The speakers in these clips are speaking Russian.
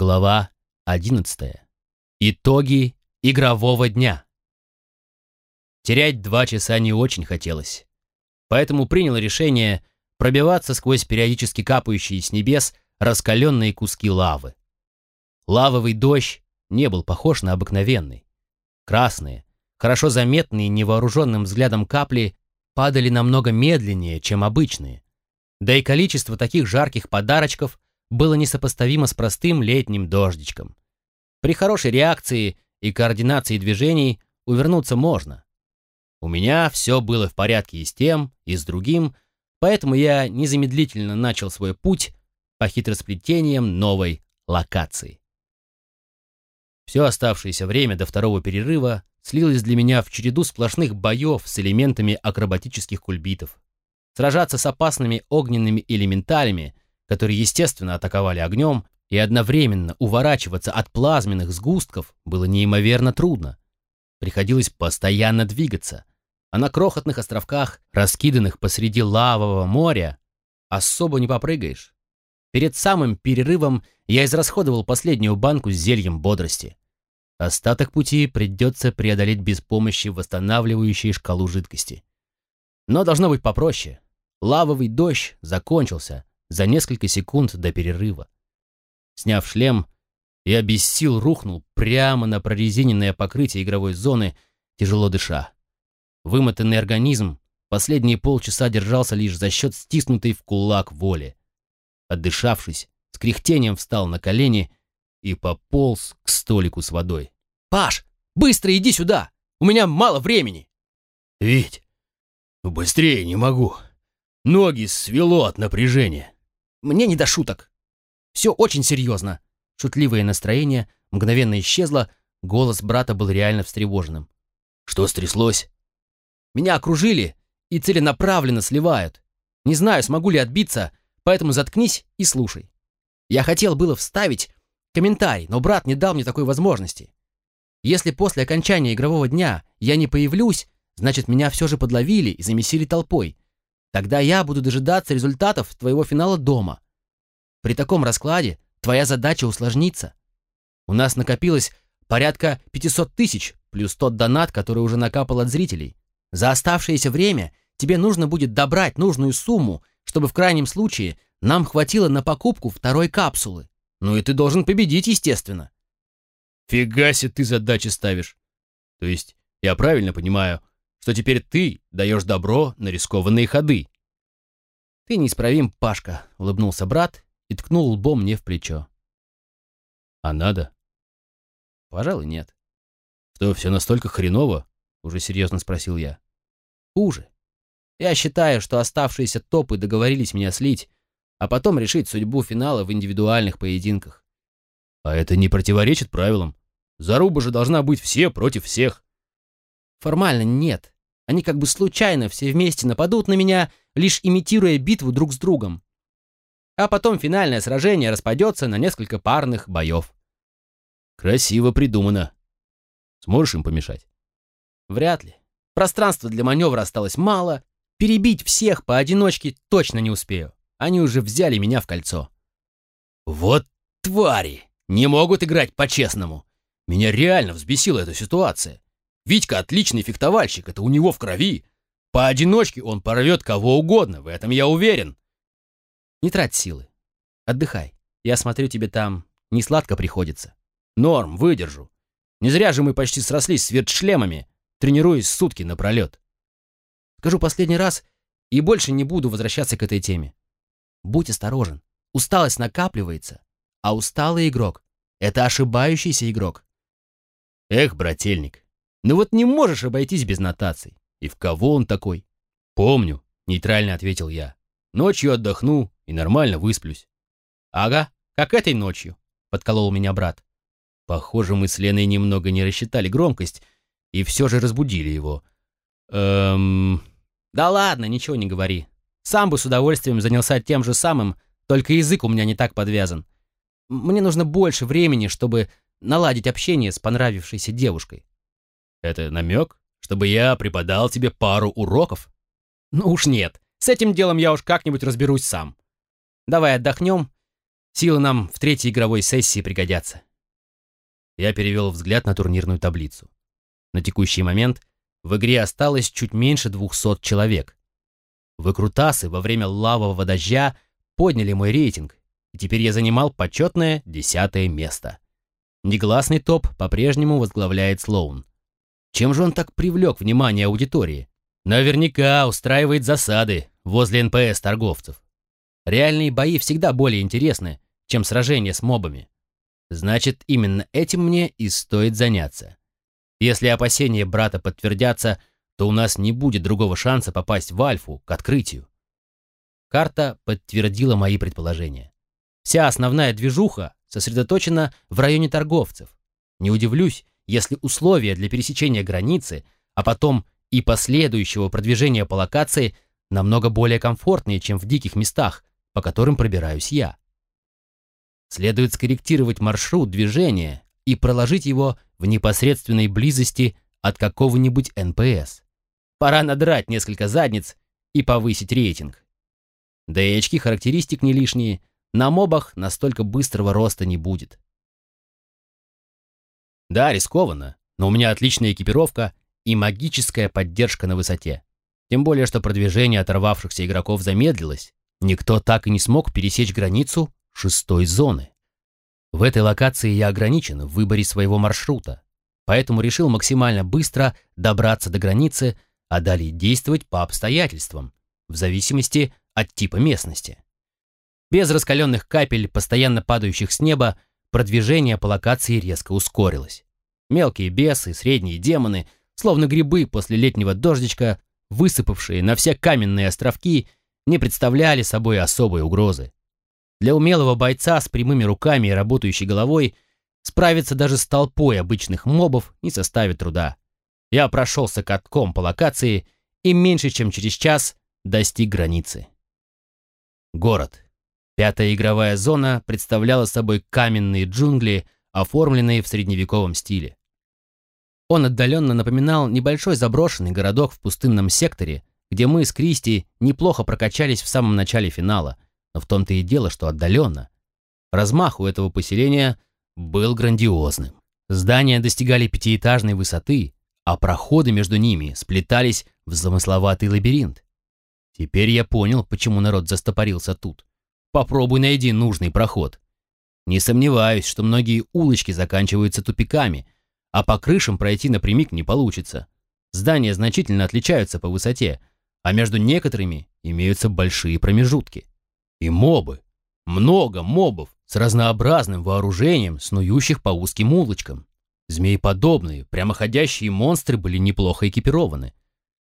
Глава 11. Итоги игрового дня. Терять два часа не очень хотелось. Поэтому принял решение пробиваться сквозь периодически капающие с небес раскаленные куски лавы. Лавовый дождь не был похож на обыкновенный. Красные, хорошо заметные невооруженным взглядом капли падали намного медленнее, чем обычные. Да и количество таких жарких подарочков – было несопоставимо с простым летним дождичком. При хорошей реакции и координации движений увернуться можно. У меня все было в порядке и с тем, и с другим, поэтому я незамедлительно начал свой путь по хитросплетениям новой локации. Все оставшееся время до второго перерыва слилось для меня в череду сплошных боев с элементами акробатических кульбитов. Сражаться с опасными огненными элементалями которые, естественно, атаковали огнем, и одновременно уворачиваться от плазменных сгустков было неимоверно трудно. Приходилось постоянно двигаться, а на крохотных островках, раскиданных посреди лавового моря, особо не попрыгаешь. Перед самым перерывом я израсходовал последнюю банку с зельем бодрости. Остаток пути придется преодолеть без помощи восстанавливающей шкалу жидкости. Но должно быть попроще. Лавовый дождь закончился, за несколько секунд до перерыва. Сняв шлем, я без сил рухнул прямо на прорезиненное покрытие игровой зоны, тяжело дыша. Вымотанный организм последние полчаса держался лишь за счет стиснутой в кулак воли. Отдышавшись, с кряхтением встал на колени и пополз к столику с водой. «Паш, быстро иди сюда! У меня мало времени!» «Вить, ну быстрее не могу. Ноги свело от напряжения». Мне не до шуток. Все очень серьезно. Шутливое настроение мгновенно исчезло, голос брата был реально встревоженным. Что стряслось? Меня окружили и целенаправленно сливают. Не знаю, смогу ли отбиться, поэтому заткнись и слушай. Я хотел было вставить комментарий, но брат не дал мне такой возможности. Если после окончания игрового дня я не появлюсь, значит, меня все же подловили и замесили толпой. Тогда я буду дожидаться результатов твоего финала дома. При таком раскладе твоя задача усложнится. У нас накопилось порядка 500 тысяч, плюс тот донат, который уже накапал от зрителей. За оставшееся время тебе нужно будет добрать нужную сумму, чтобы в крайнем случае нам хватило на покупку второй капсулы. Ну и ты должен победить, естественно. Фига себе ты задачи ставишь. То есть, я правильно понимаю, что теперь ты даешь добро на рискованные ходы. «Ты неисправим, Пашка», — улыбнулся брат и ткнул лбом мне в плечо. «А надо?» «Пожалуй, нет». «Что, все настолько хреново?» — уже серьезно спросил я. «Хуже. Я считаю, что оставшиеся топы договорились меня слить, а потом решить судьбу финала в индивидуальных поединках». «А это не противоречит правилам. Заруба же должна быть все против всех». Формально нет. Они как бы случайно все вместе нападут на меня, лишь имитируя битву друг с другом. А потом финальное сражение распадется на несколько парных боев. Красиво придумано. Сможешь им помешать? Вряд ли. Пространства для маневра осталось мало. Перебить всех поодиночке точно не успею. Они уже взяли меня в кольцо. Вот твари! Не могут играть по-честному. Меня реально взбесила эта ситуация. Витька отличный фехтовальщик, это у него в крови. Поодиночке он порвет кого угодно, в этом я уверен. Не трать силы. Отдыхай. Я смотрю, тебе там не сладко приходится. Норм, выдержу. Не зря же мы почти срослись с вертшлемами, тренируясь сутки напролет. Скажу последний раз и больше не буду возвращаться к этой теме. Будь осторожен. Усталость накапливается, а усталый игрок — это ошибающийся игрок. Эх, брательник, ну вот не можешь обойтись без нотаций. И в кого он такой? Помню, нейтрально ответил я. Ночью отдохну и нормально высплюсь. Ага, как этой ночью, подколол меня брат. Похоже, мы с Леной немного не рассчитали громкость и все же разбудили его. Эм... Да ладно, ничего не говори. Сам бы с удовольствием занялся тем же самым, только язык у меня не так подвязан. Мне нужно больше времени, чтобы наладить общение с понравившейся девушкой. Это намек, чтобы я преподал тебе пару уроков? Ну уж нет. С этим делом я уж как-нибудь разберусь сам. Давай отдохнем. Силы нам в третьей игровой сессии пригодятся. Я перевел взгляд на турнирную таблицу. На текущий момент в игре осталось чуть меньше 200 человек. Выкрутасы во время лавового дождя подняли мой рейтинг, и теперь я занимал почетное десятое место. Негласный топ по-прежнему возглавляет Слоун. Чем же он так привлек внимание аудитории? Наверняка устраивает засады возле НПС торговцев. Реальные бои всегда более интересны, чем сражения с мобами. Значит, именно этим мне и стоит заняться. Если опасения брата подтвердятся, то у нас не будет другого шанса попасть в Альфу к открытию. Карта подтвердила мои предположения. Вся основная движуха сосредоточена в районе торговцев. Не удивлюсь, если условия для пересечения границы, а потом и последующего продвижения по локации намного более комфортнее, чем в диких местах, по которым пробираюсь я. Следует скорректировать маршрут движения и проложить его в непосредственной близости от какого-нибудь НПС. Пора надрать несколько задниц и повысить рейтинг. Да и очки характеристик не лишние, на мобах настолько быстрого роста не будет. Да, рискованно, но у меня отличная экипировка и магическая поддержка на высоте. Тем более, что продвижение оторвавшихся игроков замедлилось. Никто так и не смог пересечь границу шестой зоны. В этой локации я ограничен в выборе своего маршрута, поэтому решил максимально быстро добраться до границы, а далее действовать по обстоятельствам, в зависимости от типа местности. Без раскаленных капель, постоянно падающих с неба, продвижение по локации резко ускорилось. Мелкие бесы, средние демоны, словно грибы после летнего дождичка, высыпавшие на все каменные островки, не представляли собой особой угрозы. Для умелого бойца с прямыми руками и работающей головой справиться даже с толпой обычных мобов не составит труда. Я прошелся катком по локации и меньше чем через час достиг границы. Город. Пятая игровая зона представляла собой каменные джунгли, оформленные в средневековом стиле. Он отдаленно напоминал небольшой заброшенный городок в пустынном секторе, где мы с Кристи неплохо прокачались в самом начале финала – но в том-то и дело, что отдаленно. Размах у этого поселения был грандиозным. Здания достигали пятиэтажной высоты, а проходы между ними сплетались в замысловатый лабиринт. Теперь я понял, почему народ застопорился тут. Попробуй найди нужный проход. Не сомневаюсь, что многие улочки заканчиваются тупиками, а по крышам пройти напрямик не получится. Здания значительно отличаются по высоте, а между некоторыми имеются большие промежутки. И мобы. Много мобов с разнообразным вооружением, снующих по узким улочкам. Змееподобные, прямоходящие монстры были неплохо экипированы.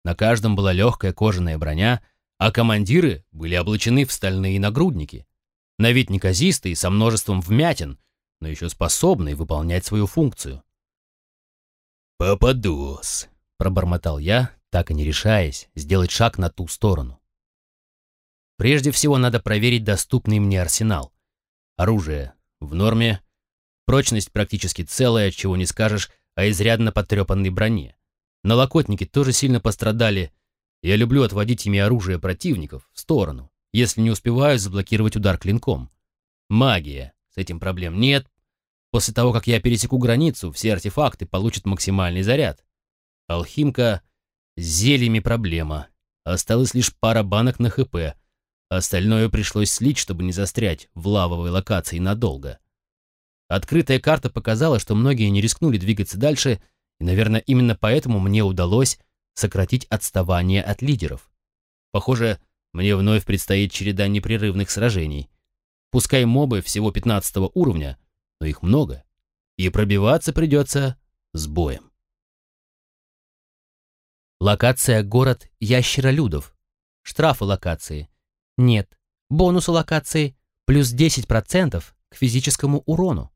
На каждом была легкая кожаная броня, а командиры были облачены в стальные нагрудники. На вид неказистые, со множеством вмятин, но еще способные выполнять свою функцию. «Попадос», — пробормотал я, так и не решаясь сделать шаг на ту сторону. Прежде всего надо проверить доступный мне арсенал. Оружие в норме, прочность практически целая, чего не скажешь о изрядно потрепанной броне. Налокотники тоже сильно пострадали. Я люблю отводить ими оружие противников в сторону, если не успеваю заблокировать удар клинком. Магия. С этим проблем нет. После того, как я пересеку границу, все артефакты получат максимальный заряд. Алхимка с зельями проблема. Осталось лишь пара банок на ХП — Остальное пришлось слить, чтобы не застрять в лавовой локации надолго. Открытая карта показала, что многие не рискнули двигаться дальше, и, наверное, именно поэтому мне удалось сократить отставание от лидеров. Похоже, мне вновь предстоит череда непрерывных сражений. Пускай мобы всего 15 уровня, но их много, и пробиваться придется с боем. Локация «Город Ящеролюдов». Штрафы локации – нет. Бонус локации плюс 10% к физическому урону.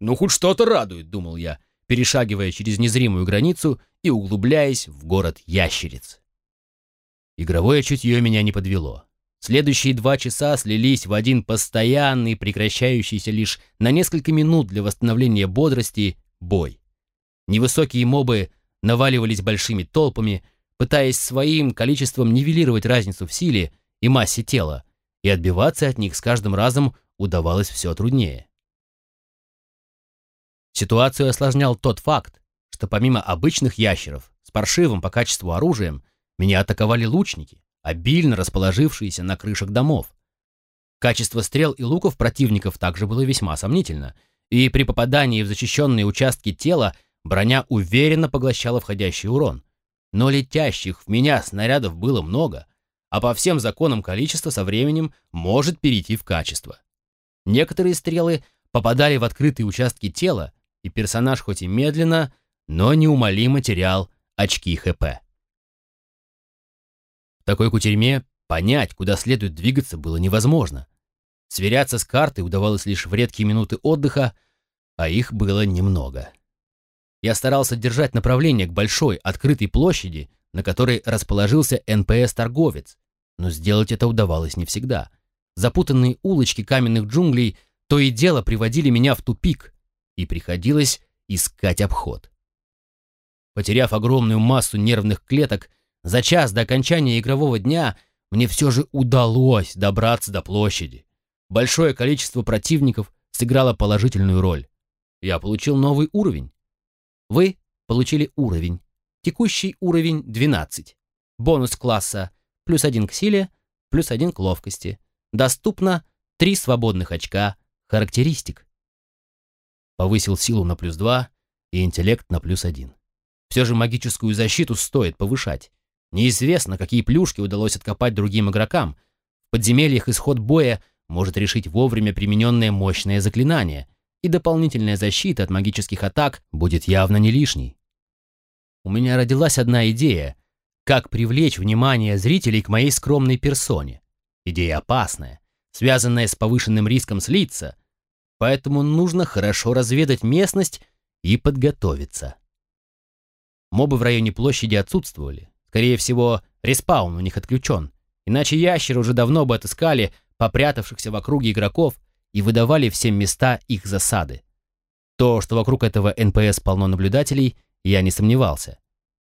«Ну, хоть что-то радует», — думал я, перешагивая через незримую границу и углубляясь в город ящериц. Игровое чутье меня не подвело. Следующие два часа слились в один постоянный, прекращающийся лишь на несколько минут для восстановления бодрости, бой. Невысокие мобы наваливались большими толпами, пытаясь своим количеством нивелировать разницу в силе и массе тела, и отбиваться от них с каждым разом удавалось все труднее. Ситуацию осложнял тот факт, что помимо обычных ящеров с паршивым по качеству оружием, меня атаковали лучники, обильно расположившиеся на крышах домов. Качество стрел и луков противников также было весьма сомнительно, и при попадании в защищенные участки тела броня уверенно поглощала входящий урон. Но летящих в меня снарядов было много, а по всем законам количество со временем может перейти в качество. Некоторые стрелы попадали в открытые участки тела, и персонаж хоть и медленно, но неумолимо терял очки ХП. В такой кутерьме понять, куда следует двигаться, было невозможно. Сверяться с картой удавалось лишь в редкие минуты отдыха, а их было немного. Я старался держать направление к большой открытой площади, на которой расположился НПС-торговец, но сделать это удавалось не всегда. Запутанные улочки каменных джунглей то и дело приводили меня в тупик, и приходилось искать обход. Потеряв огромную массу нервных клеток, за час до окончания игрового дня мне все же удалось добраться до площади. Большое количество противников сыграло положительную роль. Я получил новый уровень. Вы получили уровень. Текущий уровень 12. Бонус класса плюс один к силе, плюс один к ловкости. Доступно 3 свободных очка характеристик. Повысил силу на плюс 2 и интеллект на плюс 1. Все же магическую защиту стоит повышать. Неизвестно, какие плюшки удалось откопать другим игрокам. В подземельях исход боя может решить вовремя примененное мощное заклинание, и дополнительная защита от магических атак будет явно не лишней. У меня родилась одна идея, как привлечь внимание зрителей к моей скромной персоне. Идея опасная, связанная с повышенным риском слиться, поэтому нужно хорошо разведать местность и подготовиться. Мобы в районе площади отсутствовали. Скорее всего, респаун у них отключен. Иначе ящеры уже давно бы отыскали попрятавшихся в округе игроков и выдавали всем места их засады. То, что вокруг этого НПС полно наблюдателей, я не сомневался.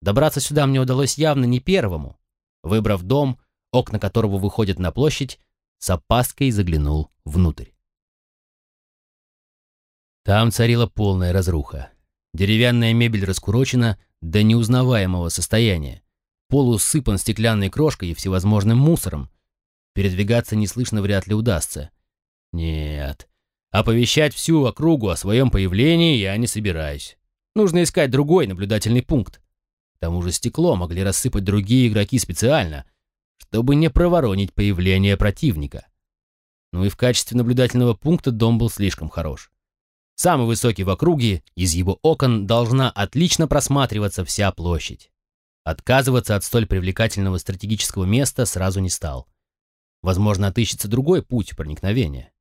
Добраться сюда мне удалось явно не первому. Выбрав дом, окна которого выходят на площадь, с опаской заглянул внутрь. Там царила полная разруха. Деревянная мебель раскурочена до неузнаваемого состояния. Пол усыпан стеклянной крошкой и всевозможным мусором. Передвигаться неслышно вряд ли удастся. Нет, оповещать всю округу о своем появлении я не собираюсь. Нужно искать другой наблюдательный пункт. К тому же стекло могли рассыпать другие игроки специально, чтобы не проворонить появление противника. Ну и в качестве наблюдательного пункта дом был слишком хорош. Самый высокий в округе, из его окон должна отлично просматриваться вся площадь. Отказываться от столь привлекательного стратегического места сразу не стал. Возможно, отыщется другой путь проникновения.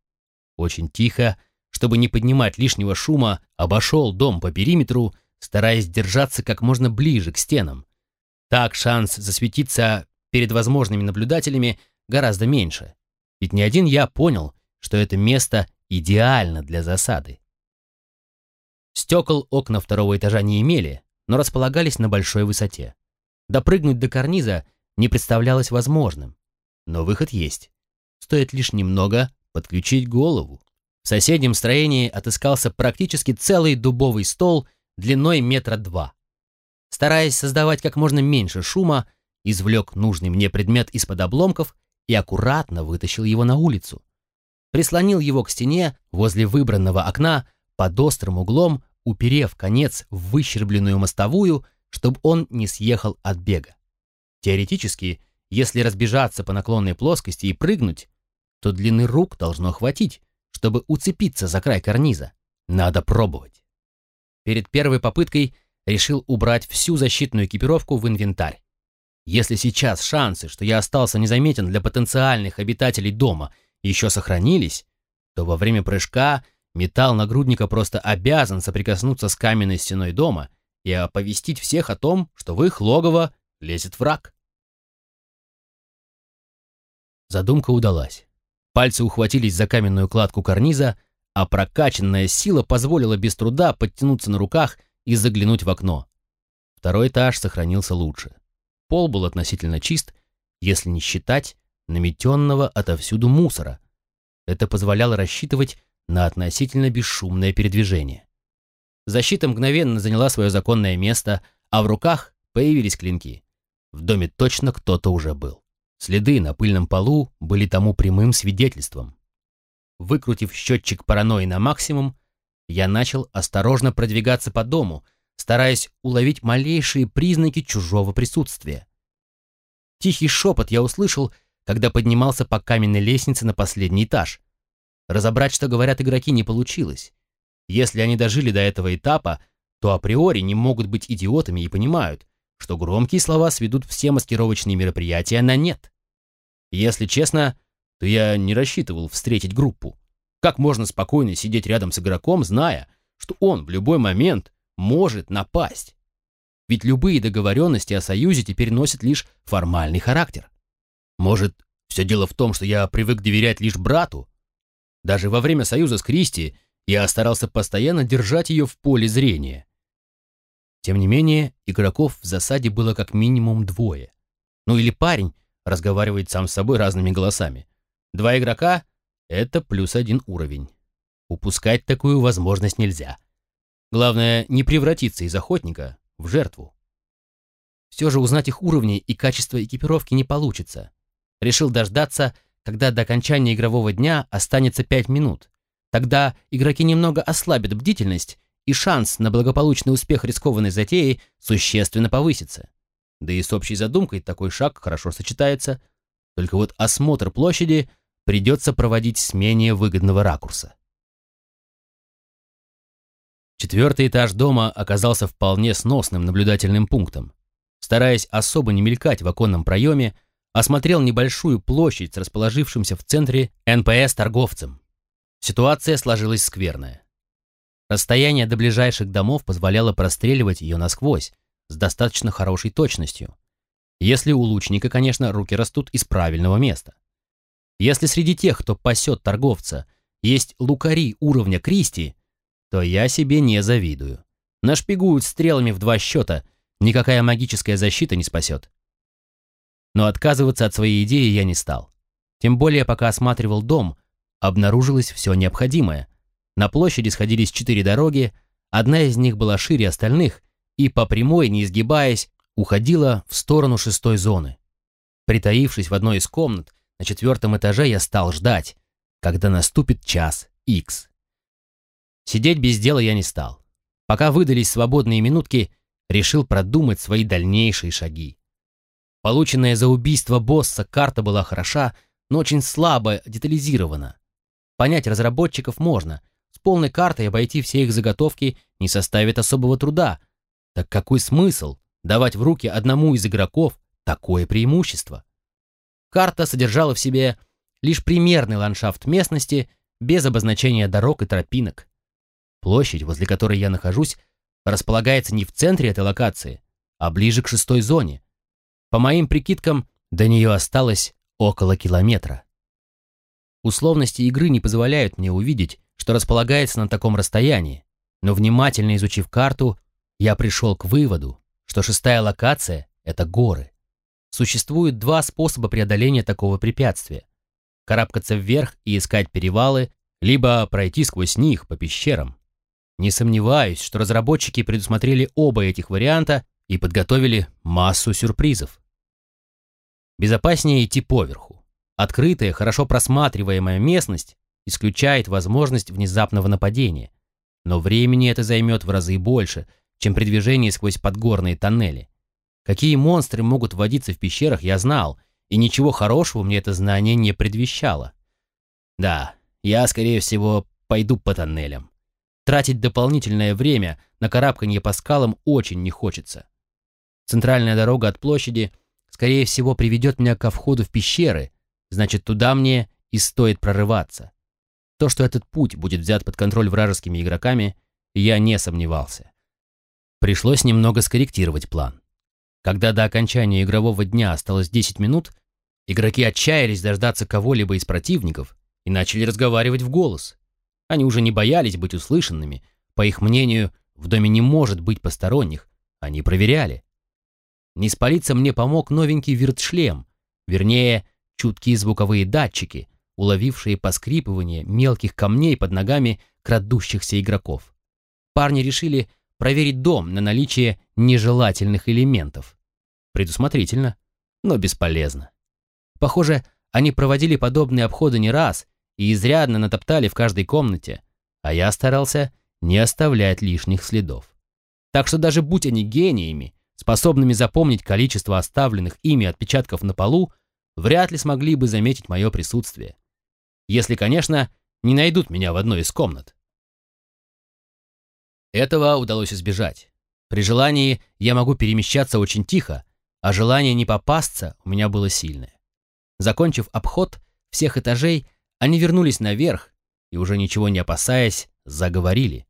Очень тихо, чтобы не поднимать лишнего шума, обошел дом по периметру, стараясь держаться как можно ближе к стенам. Так шанс засветиться перед возможными наблюдателями гораздо меньше. Ведь не один я понял, что это место идеально для засады. Стекол окна второго этажа не имели, но располагались на большой высоте. Допрыгнуть до карниза не представлялось возможным. Но выход есть. Стоит лишь немного подключить голову. В соседнем строении отыскался практически целый дубовый стол длиной метра два. Стараясь создавать как можно меньше шума, извлек нужный мне предмет из-под обломков и аккуратно вытащил его на улицу. Прислонил его к стене возле выбранного окна под острым углом, уперев конец в выщербленную мостовую, чтобы он не съехал от бега. Теоретически, если разбежаться по наклонной плоскости и прыгнуть, то длины рук должно хватить, чтобы уцепиться за край карниза. Надо пробовать. Перед первой попыткой решил убрать всю защитную экипировку в инвентарь. Если сейчас шансы, что я остался незаметен для потенциальных обитателей дома, еще сохранились, то во время прыжка Металл нагрудника просто обязан соприкоснуться с каменной стеной дома и оповестить всех о том, что в их логово лезет враг. Задумка удалась. Пальцы ухватились за каменную кладку карниза, а прокачанная сила позволила без труда подтянуться на руках и заглянуть в окно. Второй этаж сохранился лучше. Пол был относительно чист, если не считать наметенного отовсюду мусора. Это позволяло рассчитывать на относительно бесшумное передвижение. Защита мгновенно заняла свое законное место, а в руках появились клинки. В доме точно кто-то уже был. Следы на пыльном полу были тому прямым свидетельством. Выкрутив счетчик паранойи на максимум, я начал осторожно продвигаться по дому, стараясь уловить малейшие признаки чужого присутствия. Тихий шепот я услышал, когда поднимался по каменной лестнице на последний этаж. Разобрать, что говорят игроки, не получилось. Если они дожили до этого этапа, то априори не могут быть идиотами и понимают, что громкие слова сведут все маскировочные мероприятия на нет. Если честно, то я не рассчитывал встретить группу. Как можно спокойно сидеть рядом с игроком, зная, что он в любой момент может напасть? Ведь любые договоренности о союзе теперь носят лишь формальный характер. Может, все дело в том, что я привык доверять лишь брату? Даже во время союза с Кристи я старался постоянно держать ее в поле зрения. Тем не менее, игроков в засаде было как минимум двое. Ну или парень разговаривает сам с собой разными голосами. Два игрока — это плюс один уровень. Упускать такую возможность нельзя. Главное, не превратиться из охотника в жертву. Все же узнать их уровни и качество экипировки не получится. Решил дождаться, когда до окончания игрового дня останется 5 минут. Тогда игроки немного ослабят бдительность и шанс на благополучный успех рискованной затеи существенно повысится. Да и с общей задумкой такой шаг хорошо сочетается. Только вот осмотр площади придется проводить с менее выгодного ракурса. Четвертый этаж дома оказался вполне сносным наблюдательным пунктом. Стараясь особо не мелькать в оконном проеме, осмотрел небольшую площадь с расположившимся в центре НПС-торговцем. Ситуация сложилась скверная. Расстояние до ближайших домов позволяло простреливать ее насквозь с достаточно хорошей точностью. Если у лучника, конечно, руки растут из правильного места. Если среди тех, кто пасет торговца, есть лукари уровня Кристи, то я себе не завидую. Нашпигуют стрелами в два счета, никакая магическая защита не спасет. Но отказываться от своей идеи я не стал. Тем более, пока осматривал дом, обнаружилось все необходимое. На площади сходились четыре дороги, одна из них была шире остальных и по прямой, не изгибаясь, уходила в сторону шестой зоны. Притаившись в одной из комнат, на четвертом этаже я стал ждать, когда наступит час X. Сидеть без дела я не стал. Пока выдались свободные минутки, решил продумать свои дальнейшие шаги. Полученная за убийство босса карта была хороша, но очень слабо детализирована. Понять разработчиков можно. С полной картой обойти все их заготовки не составит особого труда. Так какой смысл давать в руки одному из игроков такое преимущество? Карта содержала в себе лишь примерный ландшафт местности без обозначения дорог и тропинок. Площадь, возле которой я нахожусь, располагается не в центре этой локации, а ближе к шестой зоне. По моим прикидкам, до нее осталось около километра. Условности игры не позволяют мне увидеть, что располагается на таком расстоянии, но внимательно изучив карту, я пришел к выводу, что шестая локация — это горы. Существует два способа преодоления такого препятствия. Карабкаться вверх и искать перевалы, либо пройти сквозь них по пещерам. Не сомневаюсь, что разработчики предусмотрели оба этих варианта и подготовили массу сюрпризов. Безопаснее идти поверху. Открытая, хорошо просматриваемая местность исключает возможность внезапного нападения, но времени это займет в разы больше, чем при движении сквозь подгорные тоннели. Какие монстры могут водиться в пещерах, я знал, и ничего хорошего мне это знание не предвещало. Да, я, скорее всего, пойду по тоннелям. Тратить дополнительное время на карабканье по скалам очень не хочется. Центральная дорога от площади, скорее всего, приведет меня ко входу в пещеры, значит, туда мне и стоит прорываться. То, что этот путь будет взят под контроль вражескими игроками, я не сомневался. Пришлось немного скорректировать план. Когда до окончания игрового дня осталось 10 минут, игроки отчаялись дождаться кого-либо из противников и начали разговаривать в голос. Они уже не боялись быть услышанными. По их мнению, в доме не может быть посторонних. Они проверяли. Не спалиться мне помог новенький виртшлем, вернее, чуткие звуковые датчики, уловившие поскрипывание мелких камней под ногами крадущихся игроков. Парни решили проверить дом на наличие нежелательных элементов. Предусмотрительно, но бесполезно. Похоже, они проводили подобные обходы не раз и изрядно натоптали в каждой комнате, а я старался не оставлять лишних следов. Так что даже будь они гениями, способными запомнить количество оставленных ими отпечатков на полу, вряд ли смогли бы заметить мое присутствие. Если, конечно, не найдут меня в одной из комнат. Этого удалось избежать. При желании я могу перемещаться очень тихо, а желание не попасться у меня было сильное. Закончив обход всех этажей, они вернулись наверх и, уже ничего не опасаясь, заговорили.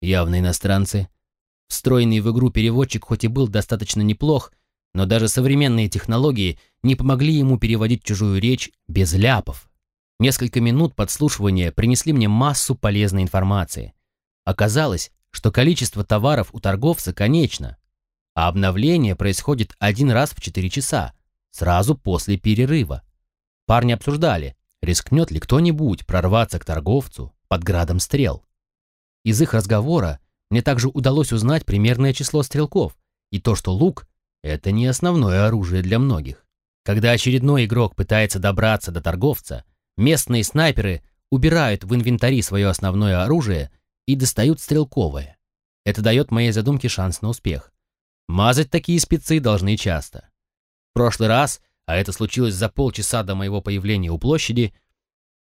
Явно иностранцы. Встроенный в игру переводчик хоть и был достаточно неплох, но даже современные технологии не помогли ему переводить чужую речь без ляпов. Несколько минут подслушивания принесли мне массу полезной информации. Оказалось, что количество товаров у торговца конечно, а обновление происходит один раз в 4 часа, сразу после перерыва. Парни обсуждали, рискнет ли кто-нибудь прорваться к торговцу под градом стрел. Из их разговора мне также удалось узнать примерное число стрелков и то, что лук — это не основное оружие для многих. Когда очередной игрок пытается добраться до торговца, местные снайперы убирают в инвентари свое основное оружие и достают стрелковое. Это дает моей задумке шанс на успех. Мазать такие спецы должны часто. В прошлый раз, а это случилось за полчаса до моего появления у площади,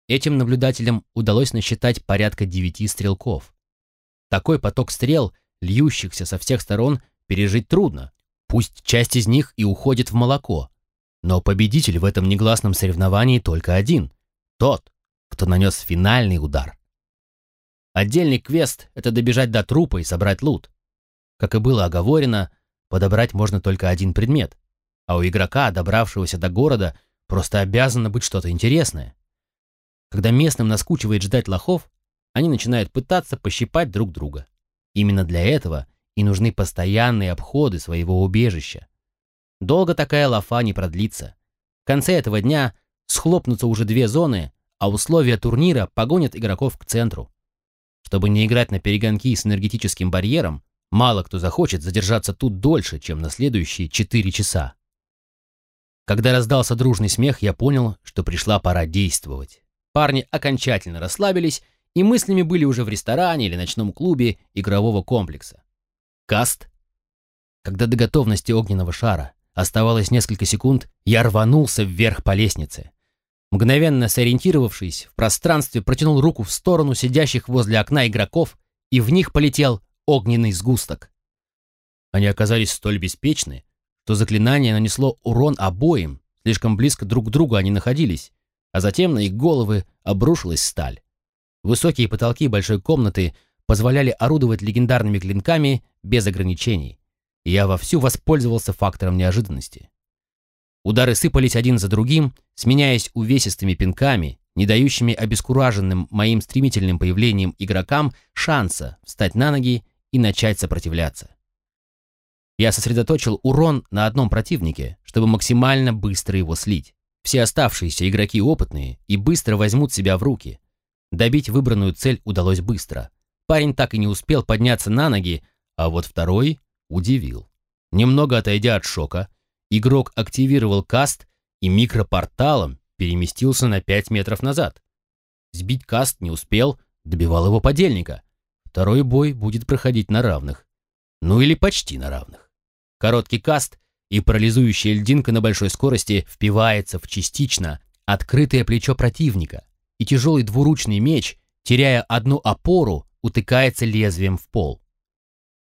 этим наблюдателям удалось насчитать порядка девяти стрелков. Такой поток стрел, льющихся со всех сторон, пережить трудно. Пусть часть из них и уходит в молоко. Но победитель в этом негласном соревновании только один. Тот, кто нанес финальный удар. Отдельный квест — это добежать до трупа и собрать лут. Как и было оговорено, подобрать можно только один предмет, а у игрока, добравшегося до города, просто обязано быть что-то интересное. Когда местным наскучивает ждать лохов, они начинают пытаться пощипать друг друга. Именно для этого и нужны постоянные обходы своего убежища. Долго такая лафа не продлится. В конце этого дня схлопнутся уже две зоны, а условия турнира погонят игроков к центру. Чтобы не играть на перегонки с энергетическим барьером, мало кто захочет задержаться тут дольше, чем на следующие 4 часа. Когда раздался дружный смех, я понял, что пришла пора действовать. Парни окончательно расслабились и мыслями были уже в ресторане или ночном клубе игрового комплекса. Каст. Когда до готовности огненного шара оставалось несколько секунд, я рванулся вверх по лестнице. Мгновенно сориентировавшись, в пространстве протянул руку в сторону сидящих возле окна игроков, и в них полетел огненный сгусток. Они оказались столь беспечны, что заклинание нанесло урон обоим, слишком близко друг к другу они находились, а затем на их головы обрушилась сталь. Высокие потолки большой комнаты позволяли орудовать легендарными клинками без ограничений, и я вовсю воспользовался фактором неожиданности. Удары сыпались один за другим, сменяясь увесистыми пинками, не дающими обескураженным моим стремительным появлением игрокам шанса встать на ноги и начать сопротивляться. Я сосредоточил урон на одном противнике, чтобы максимально быстро его слить. Все оставшиеся игроки опытные и быстро возьмут себя в руки. Добить выбранную цель удалось быстро. Парень так и не успел подняться на ноги, а вот второй удивил. Немного отойдя от шока, игрок активировал каст и микропорталом переместился на 5 метров назад. Сбить каст не успел, добивал его подельника. Второй бой будет проходить на равных. Ну или почти на равных. Короткий каст и парализующая льдинка на большой скорости впивается в частично открытое плечо противника, и тяжелый двуручный меч, теряя одну опору, утыкается лезвием в пол.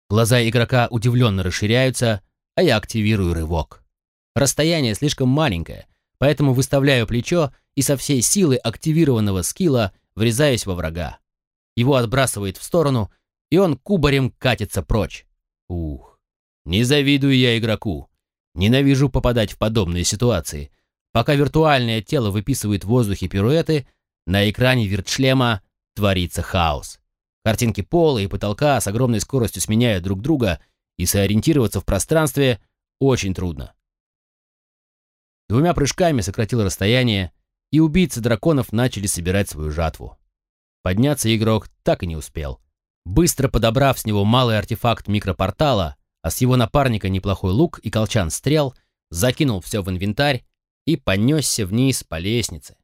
Глаза игрока удивленно расширяются, а я активирую рывок. Расстояние слишком маленькое, поэтому выставляю плечо и со всей силы активированного скилла врезаюсь во врага. Его отбрасывает в сторону, и он кубарем катится прочь. Ух, не завидую я игроку. Ненавижу попадать в подобные ситуации. Пока виртуальное тело выписывает в воздухе пируэты, на экране виртшлема творится хаос. Картинки пола и потолка с огромной скоростью сменяют друг друга, и сориентироваться в пространстве очень трудно. Двумя прыжками сократил расстояние, и убийцы драконов начали собирать свою жатву. Подняться игрок так и не успел. Быстро подобрав с него малый артефакт микропортала, а с его напарника неплохой лук и колчан стрел, закинул все в инвентарь и понесся вниз по лестнице.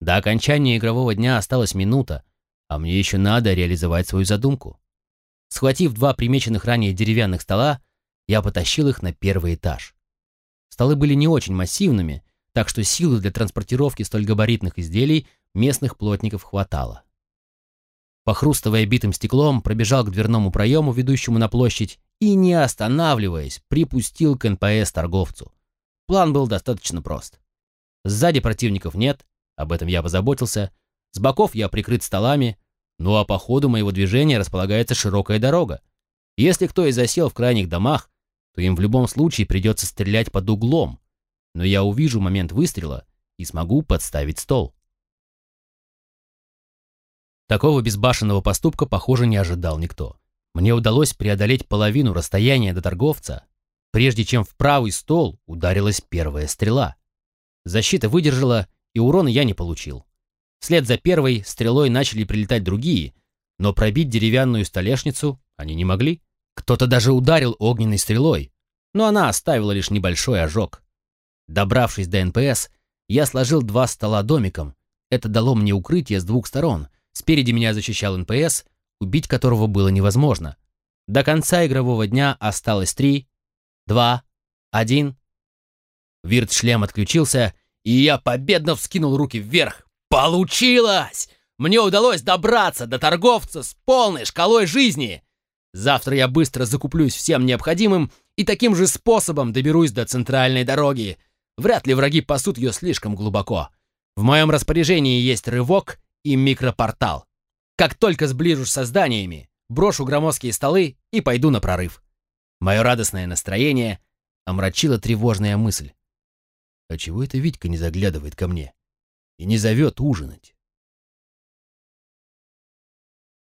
До окончания игрового дня осталась минута, а мне еще надо реализовать свою задумку. Схватив два примеченных ранее деревянных стола, я потащил их на первый этаж. Столы были не очень массивными, так что силы для транспортировки столь габаритных изделий местных плотников хватало. Похрустывая битым стеклом, пробежал к дверному проему, ведущему на площадь, и, не останавливаясь, припустил к НПС-торговцу. План был достаточно прост. Сзади противников нет, об этом я позаботился, с боков я прикрыт столами, ну а по ходу моего движения располагается широкая дорога. Если кто и засел в крайних домах, то им в любом случае придется стрелять под углом, но я увижу момент выстрела и смогу подставить стол. Такого безбашенного поступка, похоже, не ожидал никто. Мне удалось преодолеть половину расстояния до торговца, прежде чем в правый стол ударилась первая стрела. Защита выдержала, и урона я не получил. Вслед за первой стрелой начали прилетать другие, но пробить деревянную столешницу они не могли. Кто-то даже ударил огненной стрелой, но она оставила лишь небольшой ожог. Добравшись до НПС, я сложил два стола домиком. Это дало мне укрытие с двух сторон. Спереди меня защищал НПС, убить которого было невозможно. До конца игрового дня осталось три, два, один. Вирт-шлем отключился, и я победно вскинул руки вверх. Получилось! Мне удалось добраться до торговца с полной шкалой жизни. Завтра я быстро закуплюсь всем необходимым и таким же способом доберусь до центральной дороги. Вряд ли враги пасут ее слишком глубоко. В моем распоряжении есть рывок и микропортал. Как только сближусь со зданиями, брошу громоздкие столы и пойду на прорыв. Мое радостное настроение омрачила тревожная мысль. А чего это Витька не заглядывает ко мне и не зовет ужинать?